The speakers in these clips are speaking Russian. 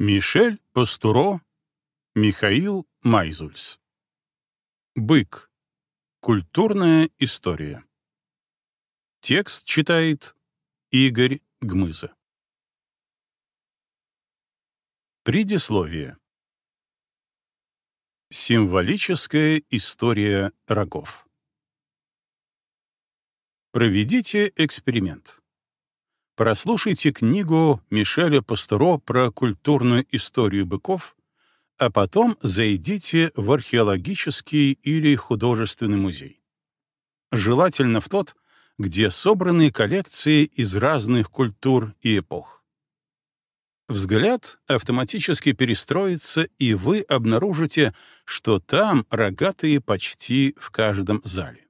Мишель Пастуро, Михаил Майзульс. Бык. Культурная история. Текст читает Игорь Гмыза. Предисловие. Символическая история рогов. Проведите эксперимент. Прослушайте книгу Мишеля Пастуро про культурную историю быков, а потом зайдите в археологический или художественный музей. Желательно в тот, где собраны коллекции из разных культур и эпох. Взгляд автоматически перестроится, и вы обнаружите, что там рогатые почти в каждом зале.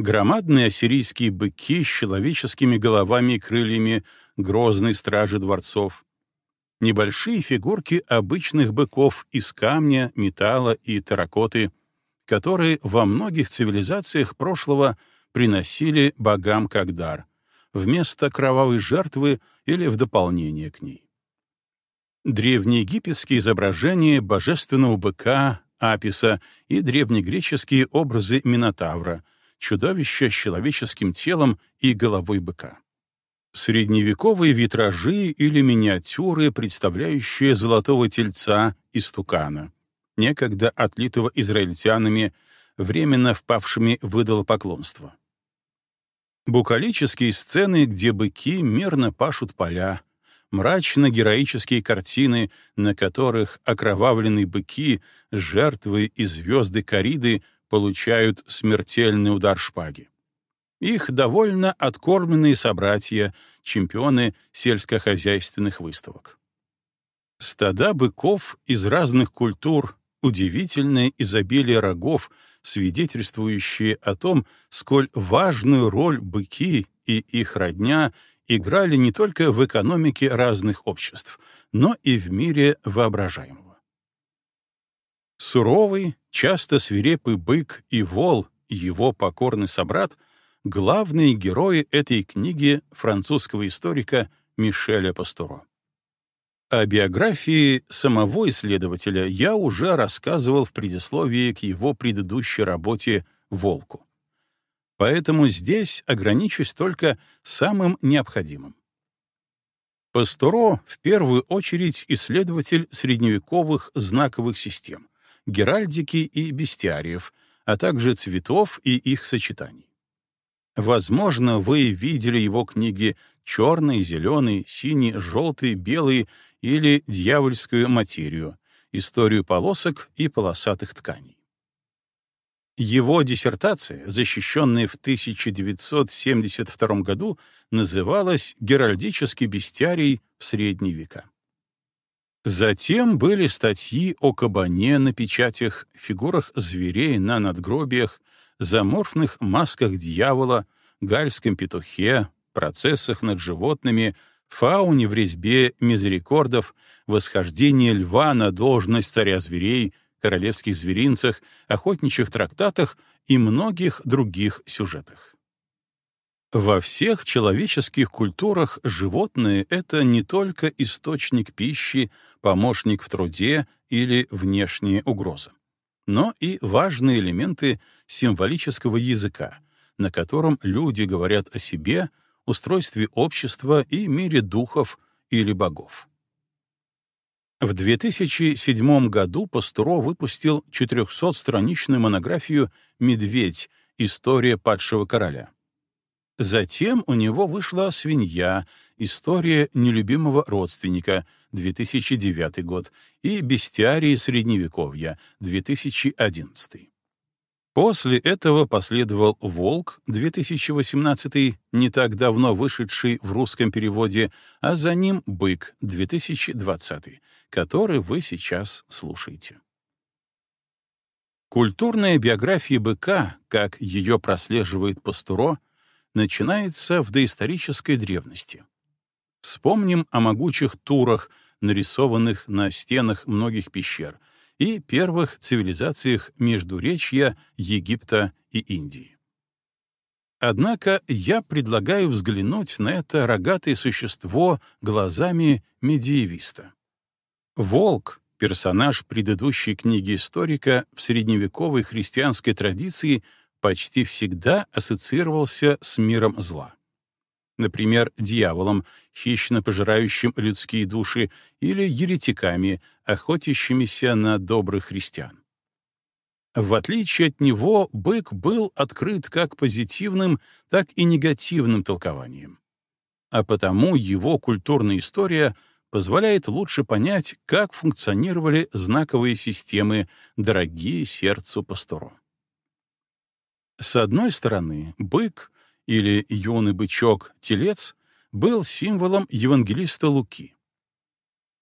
Громадные ассирийские быки с человеческими головами и крыльями, грозные стражи дворцов. Небольшие фигурки обычных быков из камня, металла и терракоты, которые во многих цивилизациях прошлого приносили богам как дар, вместо кровавой жертвы или в дополнение к ней. Древнеегипетские изображения божественного быка, Аписа и древнегреческие образы Минотавра — чудовища с человеческим телом и головой быка. Средневековые витражи или миниатюры, представляющие золотого тельца из тукана, некогда отлитого израильтянами, временно впавшими в идолопоклонство. Букалические сцены, где быки мирно пашут поля, мрачно-героические картины, на которых окровавленные быки, жертвы и звезды кориды получают смертельный удар шпаги. Их довольно откормленные собратья, чемпионы сельскохозяйственных выставок. Стада быков из разных культур, удивительное изобилие рогов, свидетельствующие о том, сколь важную роль быки и их родня играли не только в экономике разных обществ, но и в мире воображаемого. Суровый, часто свирепый бык и вол, его покорный собрат — главные герои этой книги французского историка Мишеля Пастуро. О биографии самого исследователя я уже рассказывал в предисловии к его предыдущей работе «Волку». Поэтому здесь ограничусь только самым необходимым. Пастуро в первую очередь исследователь средневековых знаковых систем, геральдики и бестиариев, а также цветов и их сочетаний. Возможно, вы видели его книги «Черный», «Зеленый», «Синий», «Желтый», «Белый» или «Дьявольскую материю», «Историю полосок и полосатых тканей». Его диссертация, защищенная в 1972 году, называлась «Геральдический бестиарий в средние века». Затем были статьи о кабане на печатях, фигурах зверей на надгробиях, заморфных масках дьявола, гальском петухе, процессах над животными, фауне в резьбе мизерикордов, восхождении льва на должность царя зверей, королевских зверинцах, охотничьих трактатах и многих других сюжетах. Во всех человеческих культурах животные — это не только источник пищи, помощник в труде или внешняя угроза, но и важные элементы символического языка, на котором люди говорят о себе, устройстве общества и мире духов или богов. В 2007 году Пастуро выпустил 400-страничную монографию «Медведь. История падшего короля». Затем у него вышла «Свинья. История нелюбимого родственника» 2009 год и «Бестиарии Средневековья» 2011. После этого последовал «Волк» 2018, не так давно вышедший в русском переводе, а за ним «Бык» 2020, который вы сейчас слушаете. Культурная биография быка, как ее прослеживает Пастуро, — начинается в доисторической древности. Вспомним о могучих турах, нарисованных на стенах многих пещер, и первых цивилизациях Междуречья, Египта и Индии. Однако я предлагаю взглянуть на это рогатое существо глазами медиевиста. Волк, персонаж предыдущей книги историка в средневековой христианской традиции, почти всегда ассоциировался с миром зла например, дьяволом, хищно пожирающим людские души, или еретиками, охотящимися на добрых христиан. В отличие от него, бык был открыт как позитивным, так и негативным толкованием. А потому его культурная история позволяет лучше понять, как функционировали знаковые системы, дорогие сердцу пастору. С одной стороны, бык или юный бычок-телец был символом евангелиста Луки.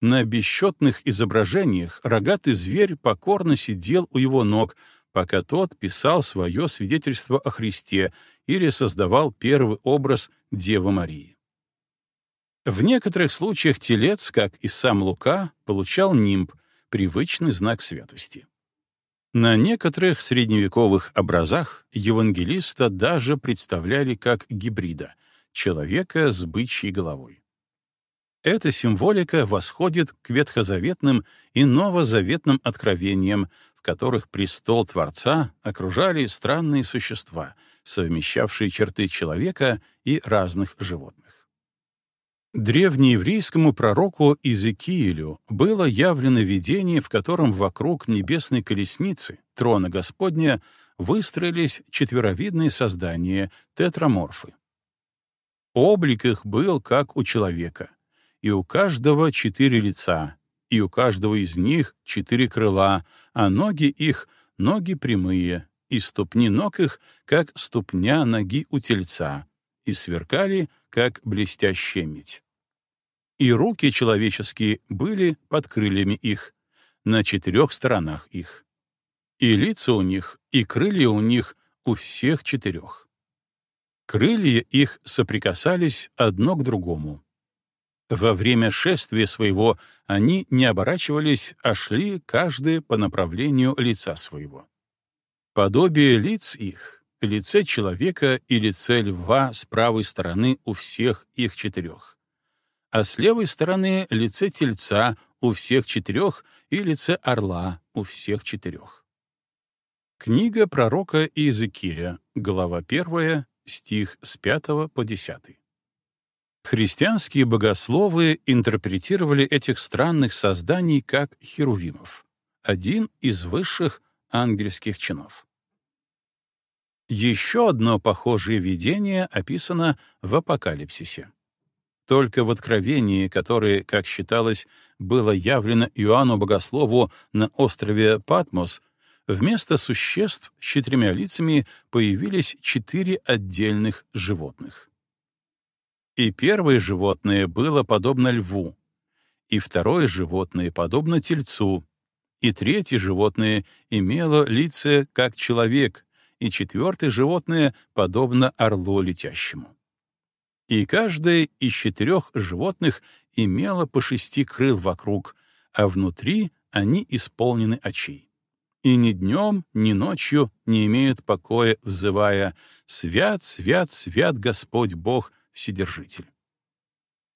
На бесчетных изображениях рогатый зверь покорно сидел у его ног, пока тот писал свое свидетельство о Христе или создавал первый образ Девы Марии. В некоторых случаях телец, как и сам Лука, получал нимб, привычный знак святости. На некоторых средневековых образах евангелиста даже представляли как гибрида — человека с бычьей головой. Эта символика восходит к ветхозаветным и новозаветным откровениям, в которых престол Творца окружали странные существа, совмещавшие черты человека и разных животных. Древнееврейскому пророку Иезекиилю было явлено видение, в котором вокруг небесной колесницы, трона Господня, выстроились четверовидные создания, тетраморфы. Облик их был как у человека, и у каждого четыре лица, и у каждого из них четыре крыла, а ноги их — ноги прямые, и ступни ног их, как ступня ноги у тельца, и сверкали, как блестящая медь. И руки человеческие были под крыльями их, на четырех сторонах их. И лица у них, и крылья у них у всех четырех. Крылья их соприкасались одно к другому. Во время шествия своего они не оборачивались, а шли каждый по направлению лица своего. Подобие лиц их — лице человека и лице льва с правой стороны у всех их четырех а с левой стороны — лице тельца у всех четырех и лице орла у всех четырех. Книга пророка Иезекииля, глава 1, стих с 5 по 10. Христианские богословы интерпретировали этих странных созданий как херувимов, один из высших ангельских чинов. Еще одно похожее видение описано в Апокалипсисе. Только в Откровении, которое, как считалось, было явлено Иоанну Богослову на острове Патмос, вместо существ с четырьмя лицами появились четыре отдельных животных. И первое животное было подобно льву, и второе животное подобно тельцу, и третье животное имело лица как человек, и четвертое животное подобно орлу летящему и каждое из четырех животных имело по шести крыл вокруг, а внутри они исполнены очей. И ни днем, ни ночью не имеют покоя, взывая «Свят, свят, свят Господь Бог, Вседержитель».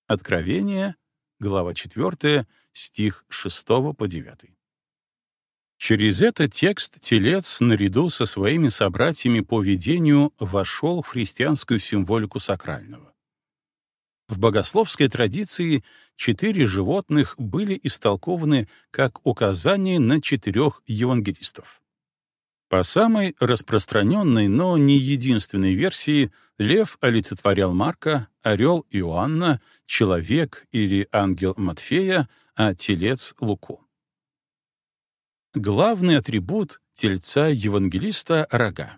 Откровение, глава 4, стих 6 по 9. Через этот текст телец наряду со своими собратьями по видению вошел в христианскую символику сакрального. В богословской традиции четыре животных были истолкованы как указание на четырех евангелистов. По самой распространенной, но не единственной версии, лев олицетворял Марка, орел — Иоанна, человек или ангел Матфея, а телец — Луку. Главный атрибут тельца-евангелиста — рога.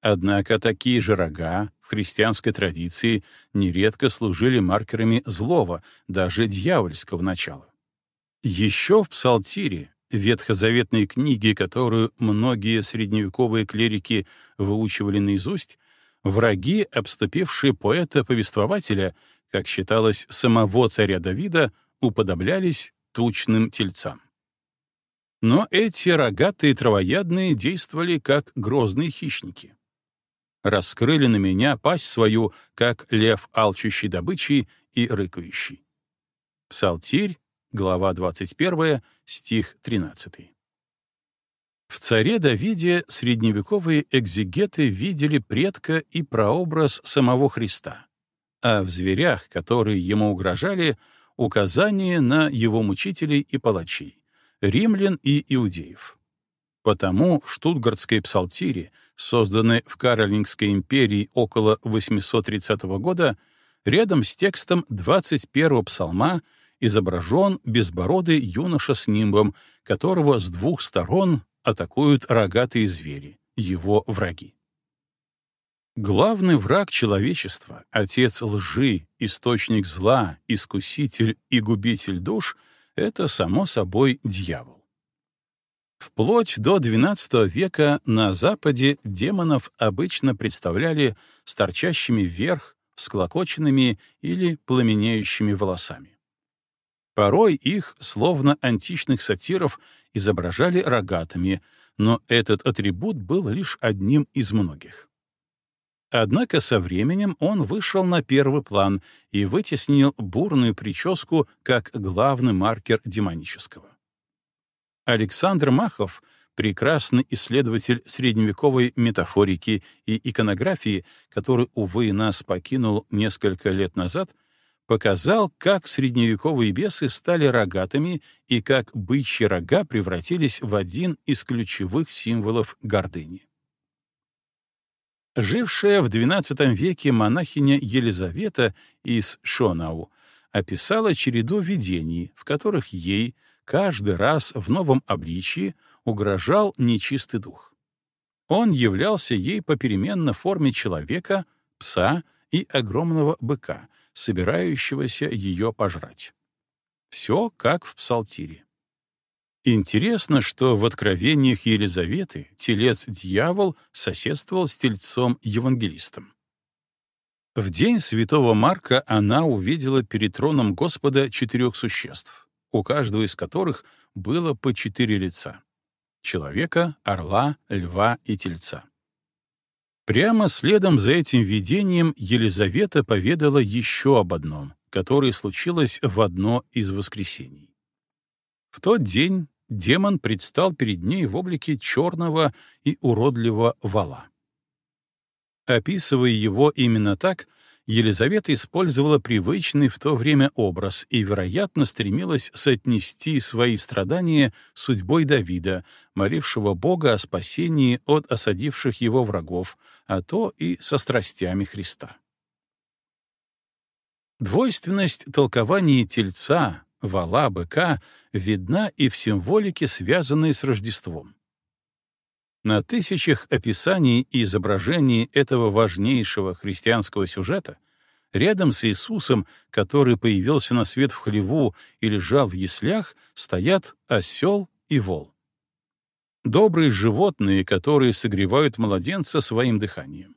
Однако такие же рога в христианской традиции нередко служили маркерами злого, даже дьявольского начала. Еще в Псалтире, ветхозаветной книге, которую многие средневековые клирики выучивали наизусть, враги, обступившие поэта-повествователя, как считалось, самого царя Давида, уподоблялись тучным тельцам. Но эти рогатые травоядные действовали как грозные хищники. раскрыли на меня пасть свою, как лев алчущий добычи и рыкающий. Псалтирь, глава 21, стих 13. В царе Давиде средневековые экзегеты видели предка и прообраз самого Христа, а в зверях, которые ему угрожали, указание на его мучителей и палачей, римлян и иудеев. Потому в штутгартской псалтире, созданной в Каролингской империи около 830 года, рядом с текстом 21-го псалма изображен безбородый юноша с нимбом, которого с двух сторон атакуют рогатые звери, его враги. Главный враг человечества, отец лжи, источник зла, искуситель и губитель душ — это, само собой, дьявол. Вплоть до XII века на Западе демонов обычно представляли с торчащими вверх, всклокоченными или пламенеющими волосами. Порой их, словно античных сатиров, изображали рогатыми, но этот атрибут был лишь одним из многих. Однако со временем он вышел на первый план и вытеснил бурную прическу как главный маркер демонического. Александр Махов, прекрасный исследователь средневековой метафорики и иконографии, который, увы, нас покинул несколько лет назад, показал, как средневековые бесы стали рогатыми и как бычьи рога превратились в один из ключевых символов гордыни. Жившая в XII веке монахиня Елизавета из Шонау описала череду видений, в которых ей каждый раз в новом обличии угрожал нечистый дух. Он являлся ей попеременно в форме человека, пса и огромного быка, собирающегося ее пожрать. Все как в псалтире. Интересно, что в откровениях Елизаветы телец-дьявол соседствовал с тельцом-евангелистом. В день святого Марка она увидела перед троном Господа четырех существ, у каждого из которых было по четыре лица — человека, орла, льва и тельца. Прямо следом за этим видением Елизавета поведала еще об одном, которое случилось в одно из воскресений. В тот день демон предстал перед ней в облике черного и уродливого вала. Описывая его именно так, Елизавета использовала привычный в то время образ и, вероятно, стремилась соотнести свои страдания с судьбой Давида, молившего Бога о спасении от осадивших его врагов, а то и со страстями Христа. Двойственность толкования тельца, вала, быка видна и в символике, связанной с Рождеством. На тысячах описаний и изображений этого важнейшего христианского сюжета рядом с Иисусом, который появился на свет в хлеву и лежал в яслях, стоят осел и вол. Добрые животные, которые согревают младенца своим дыханием.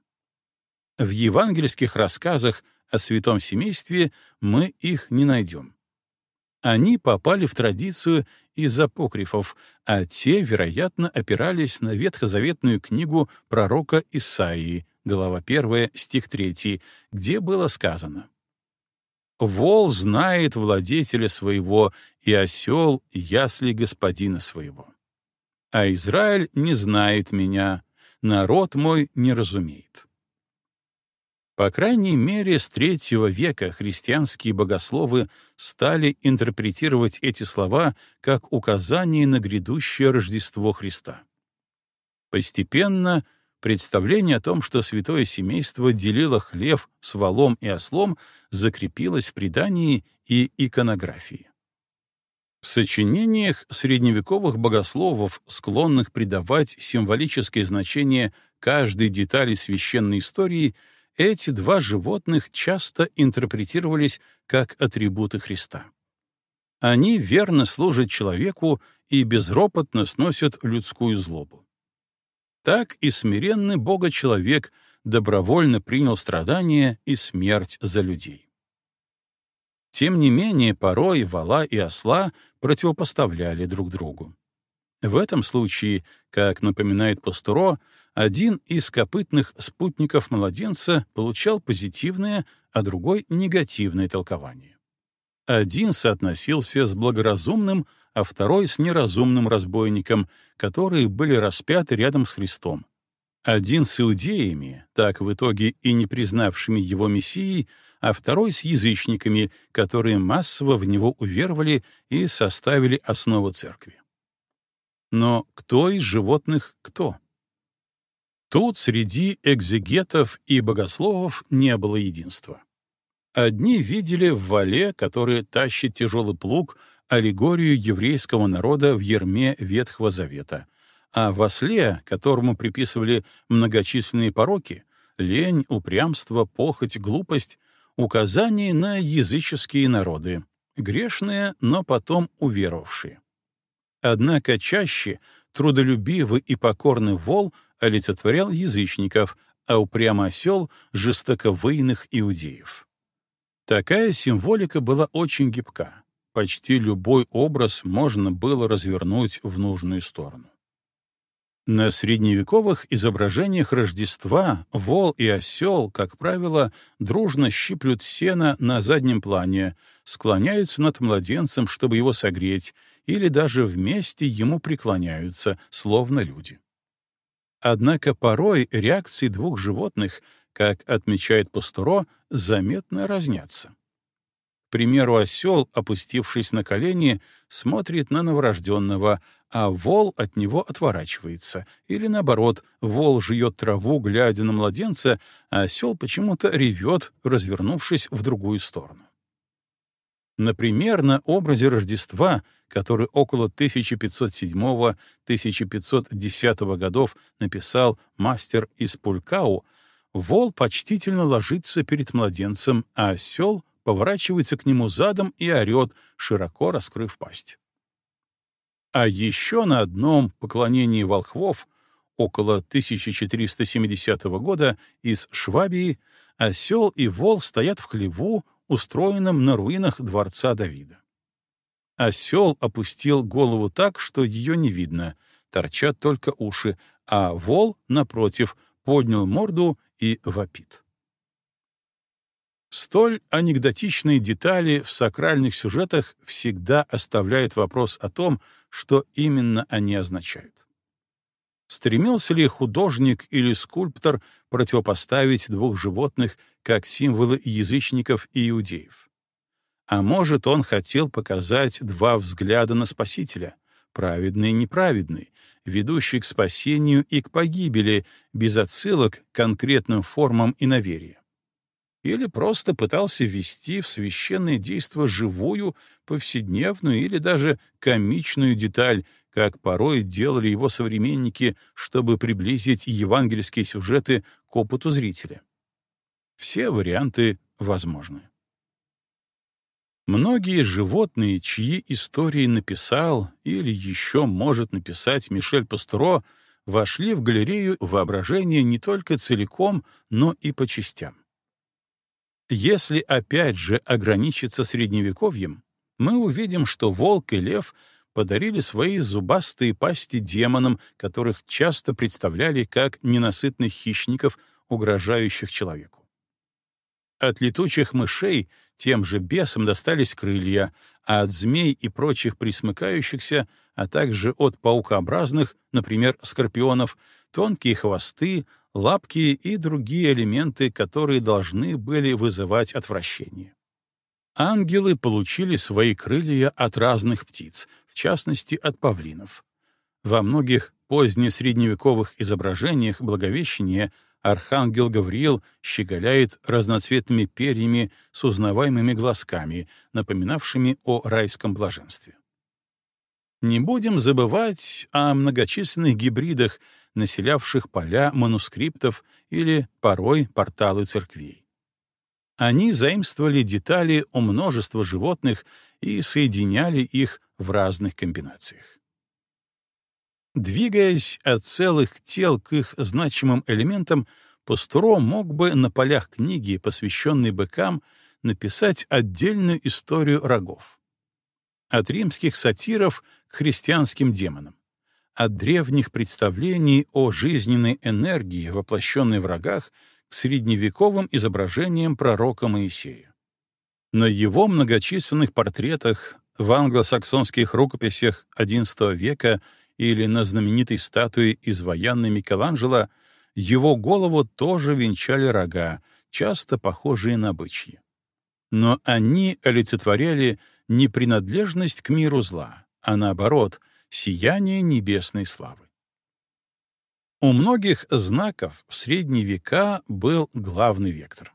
В евангельских рассказах о святом семействе мы их не найдем. Они попали в традицию из апокрифов, а те, вероятно, опирались на ветхозаветную книгу пророка Исаии, глава 1, стих 3, где было сказано «Вол знает владетеля своего, и осел — ясли господина своего. А Израиль не знает меня, народ мой не разумеет». По крайней мере, с третьего века христианские богословы стали интерпретировать эти слова как указание на грядущее Рождество Христа. Постепенно представление о том, что святое семейство делило хлеб с волом и ослом, закрепилось в предании и иконографии. В сочинениях средневековых богословов, склонных придавать символическое значение каждой детали священной истории, эти два животных часто интерпретировались как атрибуты Христа. Они верно служат человеку и безропотно сносят людскую злобу. Так и смиренный Бога-человек добровольно принял страдания и смерть за людей. Тем не менее, порой вала и осла противопоставляли друг другу. В этом случае, как напоминает Пастуро, один из копытных спутников младенца получал позитивное, а другой — негативное толкование. Один соотносился с благоразумным, а второй — с неразумным разбойником, которые были распяты рядом с Христом. Один с иудеями, так в итоге и не признавшими его мессией, а второй с язычниками, которые массово в него уверовали и составили основу церкви. Но кто из животных кто? Тут среди экзегетов и богословов не было единства. Одни видели в вале, который тащит тяжелый плуг, аллегорию еврейского народа в ерме Ветхого Завета, а в осле, которому приписывали многочисленные пороки, лень, упрямство, похоть, глупость, указание на языческие народы, грешные, но потом уверовавшие. Однако чаще трудолюбивый и покорный вол олицетворял язычников, а упрямый осел — жестоковыйных иудеев. Такая символика была очень гибка. Почти любой образ можно было развернуть в нужную сторону. На средневековых изображениях Рождества вол и осел, как правило, дружно щиплют сено на заднем плане, склоняются над младенцем, чтобы его согреть, или даже вместе ему преклоняются, словно люди. Однако порой реакции двух животных, как отмечает Пастуро, заметно разнятся. К примеру, осел, опустившись на колени, смотрит на новорожденного, а вол от него отворачивается. Или наоборот, вол жует траву, глядя на младенца, а осел почему-то ревет, развернувшись в другую сторону. Например, на образе Рождества, который около 1507-1510 годов написал мастер из Пулькау, вол почтительно ложится перед младенцем, а осел поворачивается к нему задом и орет, широко раскрыв пасть. А еще на одном поклонении волхвов около 1470 года из Швабии осел и вол стоят в хлеву, устроенном на руинах дворца Давида. Осел опустил голову так, что ее не видно, торчат только уши, а вол, напротив, поднял морду и вопит. Столь анекдотичные детали в сакральных сюжетах всегда оставляют вопрос о том, что именно они означают. Стремился ли художник или скульптор противопоставить двух животных как символы язычников и иудеев? А может, он хотел показать два взгляда на Спасителя, праведный и неправедный, ведущий к спасению и к погибели, без отсылок к конкретным формам иноверия? или просто пытался ввести в священное действо живую, повседневную или даже комичную деталь, как порой делали его современники, чтобы приблизить евангельские сюжеты к опыту зрителя. Все варианты возможны. Многие животные, чьи истории написал или еще может написать Мишель Пастуро, вошли в галерею воображения не только целиком, но и по частям. Если опять же ограничиться средневековьем, мы увидим, что волк и лев подарили свои зубастые пасти демонам, которых часто представляли как ненасытных хищников, угрожающих человеку. От летучих мышей тем же бесам достались крылья, а от змей и прочих присмыкающихся, а также от паукообразных, например, скорпионов, тонкие хвосты, лапки и другие элементы, которые должны были вызывать отвращение. Ангелы получили свои крылья от разных птиц, в частности, от павлинов. Во многих позднесредневековых изображениях Благовещения архангел Гавриил щеголяет разноцветными перьями с узнаваемыми глазками, напоминавшими о райском блаженстве. Не будем забывать о многочисленных гибридах, населявших поля манускриптов или порой порталы церквей. Они заимствовали детали у множества животных и соединяли их в разных комбинациях. Двигаясь от целых тел к их значимым элементам, Пастуро мог бы на полях книги, посвященной быкам, написать отдельную историю рогов. От римских сатиров к христианским демонам от древних представлений о жизненной энергии, воплощенной в рогах, к средневековым изображениям пророка Моисея. На его многочисленных портретах в англосаксонских рукописях XI века или на знаменитой статуе из военной Микеланджело его голову тоже венчали рога, часто похожие на бычьи. Но они олицетворяли не принадлежность к миру зла, а наоборот, сияние небесной славы. У многих знаков в средние века был главный вектор.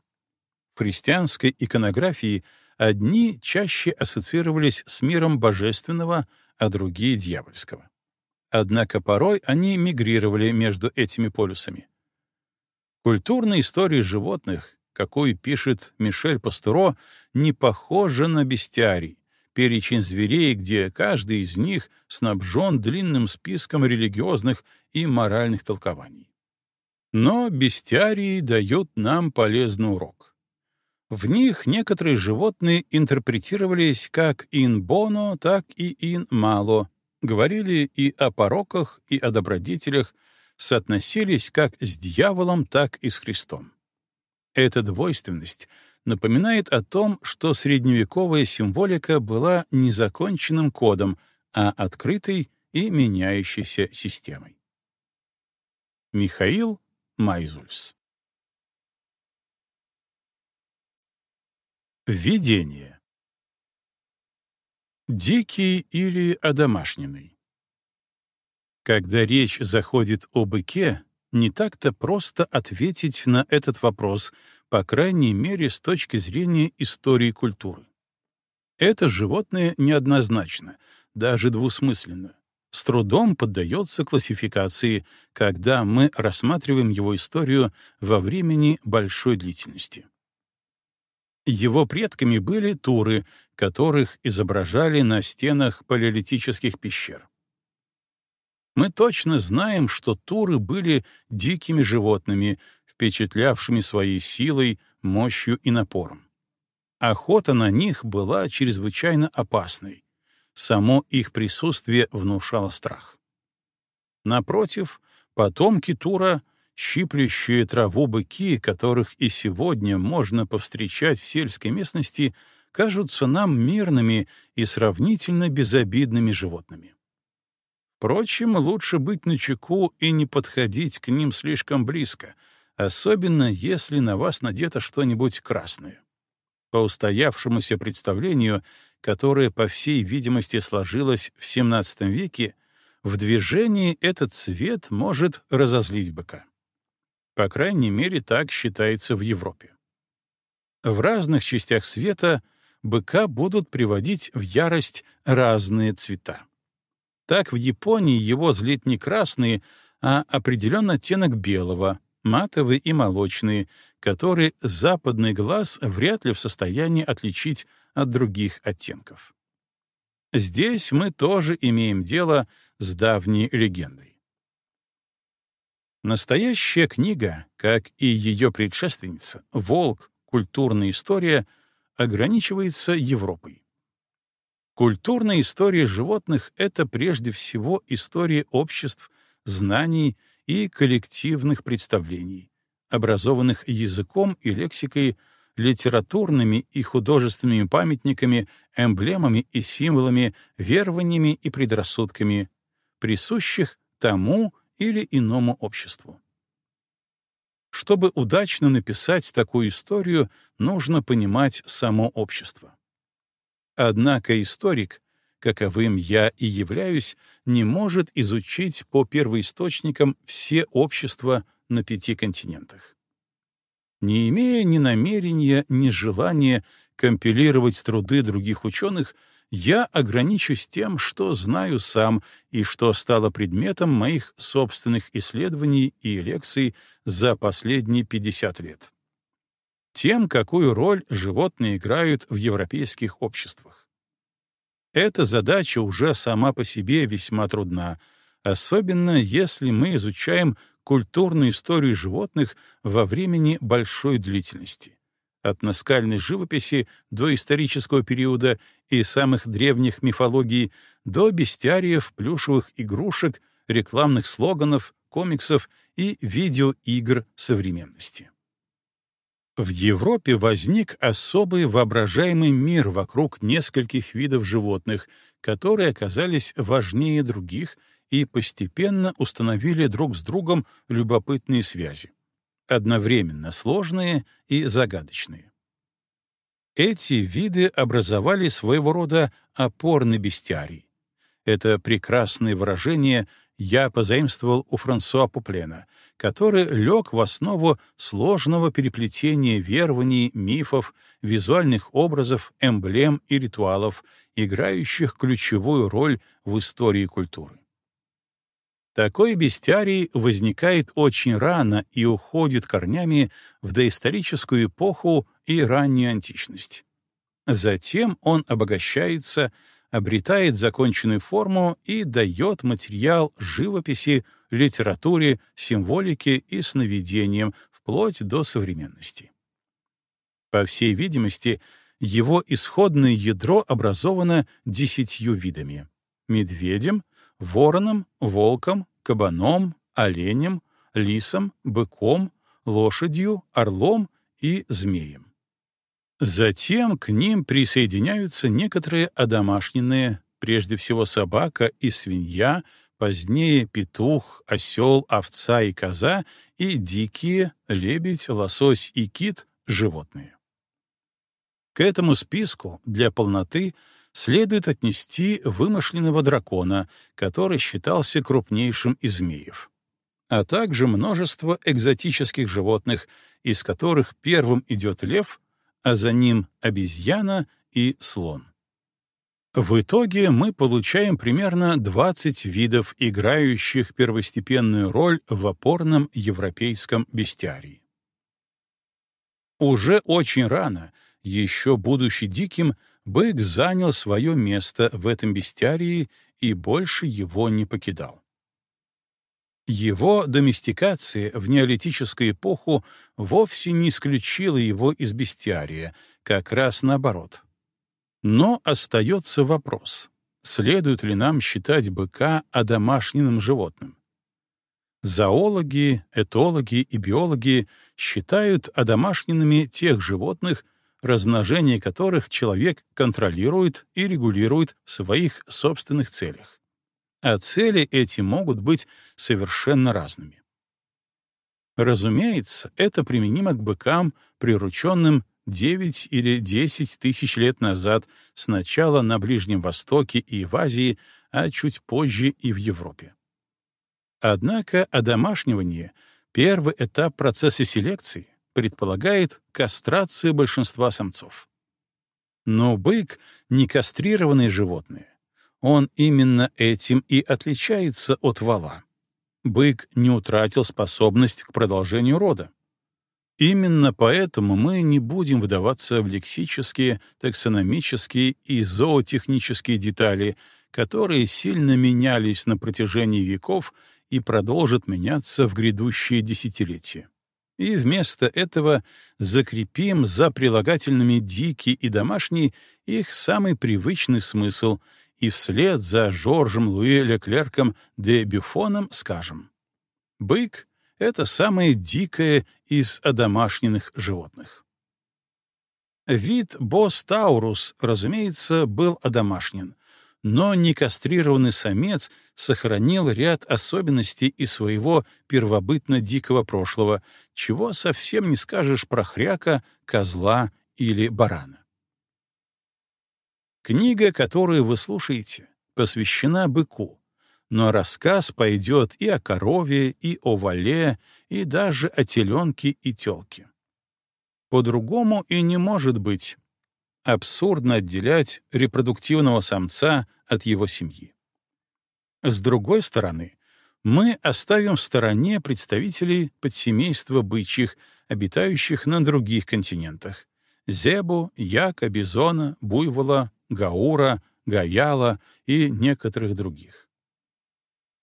В христианской иконографии одни чаще ассоциировались с миром божественного, а другие — дьявольского. Однако порой они мигрировали между этими полюсами. Культурная история животных, какую пишет Мишель Пастуро, не похожа на бестиарий, перечень зверей, где каждый из них снабжен длинным списком религиозных и моральных толкований. Но бестиарии дают нам полезный урок. В них некоторые животные интерпретировались как ин боно, так и ин мало, говорили и о пороках, и о добродетелях, соотносились как с дьяволом, так и с Христом. Эта двойственность напоминает о том, что средневековая символика была не законченным кодом, а открытой и меняющейся системой. Михаил Майзульс Введение Дикий или одомашненный Когда речь заходит о быке, не так-то просто ответить на этот вопрос, по крайней мере, с точки зрения истории культуры. Это животное неоднозначно, даже двусмысленно, с трудом поддается классификации, когда мы рассматриваем его историю во времени большой длительности. Его предками были туры, которых изображали на стенах палеолитических пещер. Мы точно знаем, что туры были дикими животными, впечатлявшими своей силой, мощью и напором. Охота на них была чрезвычайно опасной. Само их присутствие внушало страх. Напротив, потомки Тура — щиплющие траву быки, которых и сегодня можно повстречать в сельской местности, кажутся нам мирными и сравнительно безобидными животными. Впрочем, лучше быть начеку и не подходить к ним слишком близко, особенно если на вас надето что-нибудь красное. По устоявшемуся представлению, которое, по всей видимости, сложилось в XVII веке, в движении этот цвет может разозлить быка. По крайней мере, так считается в Европе. В разных частях света быка будут приводить в ярость разные цвета. Так в Японии его злит не красный, а определенный оттенок белого, матовый и молочный, который западный глаз вряд ли в состоянии отличить от других оттенков. Здесь мы тоже имеем дело с давней легендой. Настоящая книга, как и ее предшественница, «Волк. Культурная история», ограничивается Европой. Культурная история животных — это прежде всего история обществ, знаний и коллективных представлений, образованных языком и лексикой, литературными и художественными памятниками, эмблемами и символами, верованиями и предрассудками, присущих тому или иному обществу. Чтобы удачно написать такую историю, нужно понимать само общество. Однако историк, каковым я и являюсь, не может изучить по первоисточникам все общества на пяти континентах. Не имея ни намерения, ни желания компилировать труды других ученых, я ограничусь тем, что знаю сам и что стало предметом моих собственных исследований и лекций за последние 50 лет тем, какую роль животные играют в европейских обществах. Эта задача уже сама по себе весьма трудна, особенно если мы изучаем культурную историю животных во времени большой длительности, от наскальной живописи до исторического периода и самых древних мифологий до бестиариев, плюшевых игрушек, рекламных слоганов, комиксов и видеоигр современности. В Европе возник особый воображаемый мир вокруг нескольких видов животных, которые оказались важнее других и постепенно установили друг с другом любопытные связи, одновременно сложные и загадочные. Эти виды образовали своего рода опорный бестиарий. Это прекрасное выражение я позаимствовал у Франсуа Пуплена, который лег в основу сложного переплетения верований, мифов, визуальных образов, эмблем и ритуалов, играющих ключевую роль в истории культуры. Такой бестиарий возникает очень рано и уходит корнями в доисторическую эпоху и раннюю античность. Затем он обогащается, обретает законченную форму и дает материал живописи, литературе, символике и сновидениям вплоть до современности. По всей видимости, его исходное ядро образовано десятью видами — медведем, вороном, волком, кабаном, оленем, лисом, быком, лошадью, орлом и змеем. Затем к ним присоединяются некоторые одомашненные, прежде всего собака и свинья, позднее петух, осел, овца и коза и дикие, лебедь, лосось и кит — животные. К этому списку для полноты — следует отнести вымышленного дракона, который считался крупнейшим из змеев, а также множество экзотических животных, из которых первым идет лев, а за ним обезьяна и слон. В итоге мы получаем примерно 20 видов, играющих первостепенную роль в опорном европейском бестиарии. Уже очень рано, еще будучи диким, бык занял свое место в этом бестиарии и больше его не покидал. Его доместикация в неолитическую эпоху вовсе не исключила его из бестиария, как раз наоборот. Но остается вопрос, следует ли нам считать быка одомашненным животным. Зоологи, этологи и биологи считают одомашненными тех животных, размножение которых человек контролирует и регулирует в своих собственных целях. А цели эти могут быть совершенно разными. Разумеется, это применимо к быкам, прирученным 9 или 10 тысяч лет назад, сначала на Ближнем Востоке и в Азии, а чуть позже и в Европе. Однако одомашнивание — первый этап процесса селекции, предполагает кастрацию большинства самцов. Но бык — не кастрированное животное. Он именно этим и отличается от вала. Бык не утратил способность к продолжению рода. Именно поэтому мы не будем вдаваться в лексические, таксономические и зоотехнические детали, которые сильно менялись на протяжении веков и продолжат меняться в грядущие десятилетия и вместо этого закрепим за прилагательными «дикий» и «домашний» их самый привычный смысл и вслед за Жоржем Луи Леклерком де Бюфоном скажем «бык» — это самое дикое из одомашненных животных. Вид Бос Таурус, разумеется, был одомашнен, но некастрированный самец — сохранил ряд особенностей из своего первобытно-дикого прошлого, чего совсем не скажешь про хряка, козла или барана. Книга, которую вы слушаете, посвящена быку, но рассказ пойдет и о корове, и о вале, и даже о теленке и телке. По-другому и не может быть. Абсурдно отделять репродуктивного самца от его семьи. С другой стороны, мы оставим в стороне представителей подсемейства бычьих, обитающих на других континентах — зебу, яка, бизона, буйвола, гаура, гаяла и некоторых других.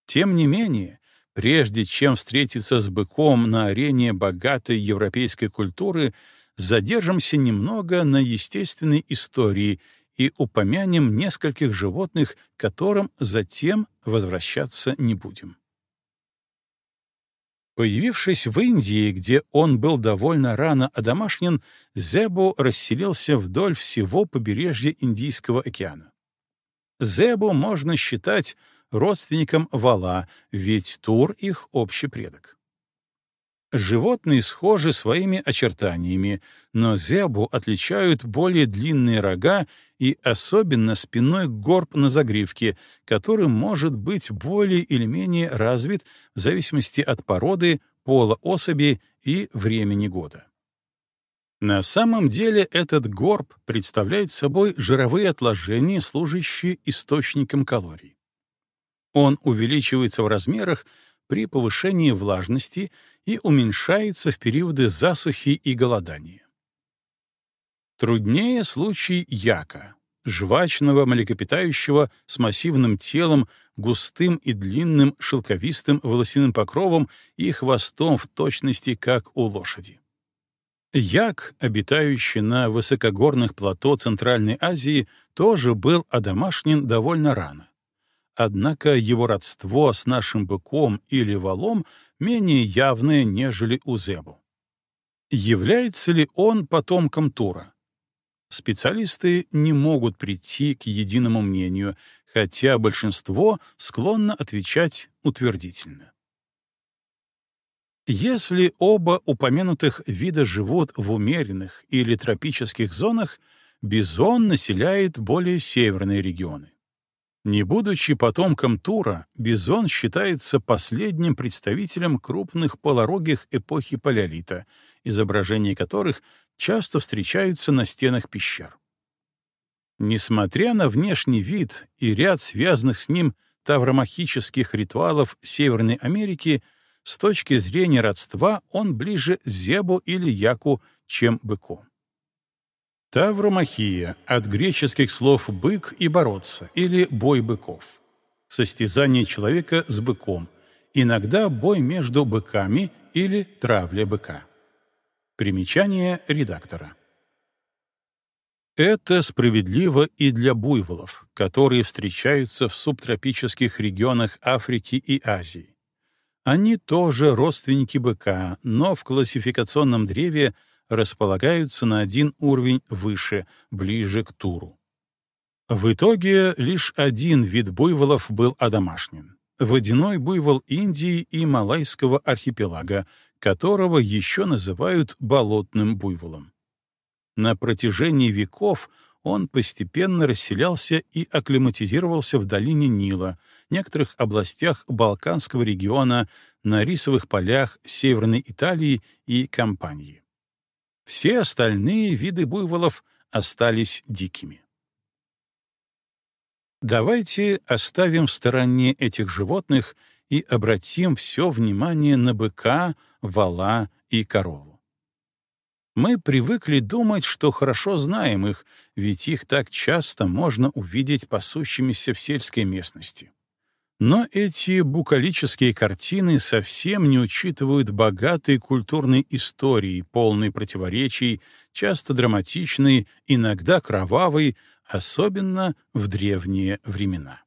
Тем не менее, прежде чем встретиться с быком на арене богатой европейской культуры, задержимся немного на естественной истории и упомянем нескольких животных, которым затем возвращаться не будем. Появившись в Индии, где он был довольно рано одомашнен, Зебу расселился вдоль всего побережья Индийского океана. Зебу можно считать родственником вала, ведь Тур — их общий предок. Животные схожи своими очертаниями, но зебу отличают более длинные рога и особенно спинной горб на загривке, который может быть более или менее развит в зависимости от породы, пола особи и времени года. На самом деле этот горб представляет собой жировые отложения, служащие источником калорий. Он увеличивается в размерах при повышении влажности и уменьшается в периоды засухи и голодания. Труднее случай яка, жвачного млекопитающего с массивным телом, густым и длинным шелковистым волосяным покровом и хвостом в точности, как у лошади. Як, обитающий на высокогорных плато Центральной Азии, тоже был одомашнен довольно рано. Однако его родство с нашим быком или валом менее явное, нежели у Зебу. Является ли он потомком Тура? Специалисты не могут прийти к единому мнению, хотя большинство склонно отвечать утвердительно. Если оба упомянутых вида живут в умеренных или тропических зонах, бизон населяет более северные регионы. Не будучи потомком Тура, бизон считается последним представителем крупных полорогих эпохи палеолита, изображения которых часто встречаются на стенах пещер. Несмотря на внешний вид и ряд связанных с ним тавромахических ритуалов Северной Америки, с точки зрения родства он ближе Зебу или Яку, чем быку. Тавромахия от греческих слов «бык» и «бороться» или «бой быков». Состязание человека с быком, иногда бой между быками или травля быка. Примечание редактора. Это справедливо и для буйволов, которые встречаются в субтропических регионах Африки и Азии. Они тоже родственники быка, но в классификационном древе — располагаются на один уровень выше, ближе к Туру. В итоге лишь один вид буйволов был одомашнен — водяной буйвол Индии и Малайского архипелага, которого еще называют болотным буйволом. На протяжении веков он постепенно расселялся и акклиматизировался в долине Нила, некоторых областях Балканского региона, на рисовых полях Северной Италии и Кампании. Все остальные виды буйволов остались дикими. Давайте оставим в стороне этих животных и обратим все внимание на быка, вала и корову. Мы привыкли думать, что хорошо знаем их, ведь их так часто можно увидеть пасущимися в сельской местности. Но эти букалические картины совсем не учитывают богатой культурной истории, полной противоречий, часто драматичной, иногда кровавой, особенно в древние времена.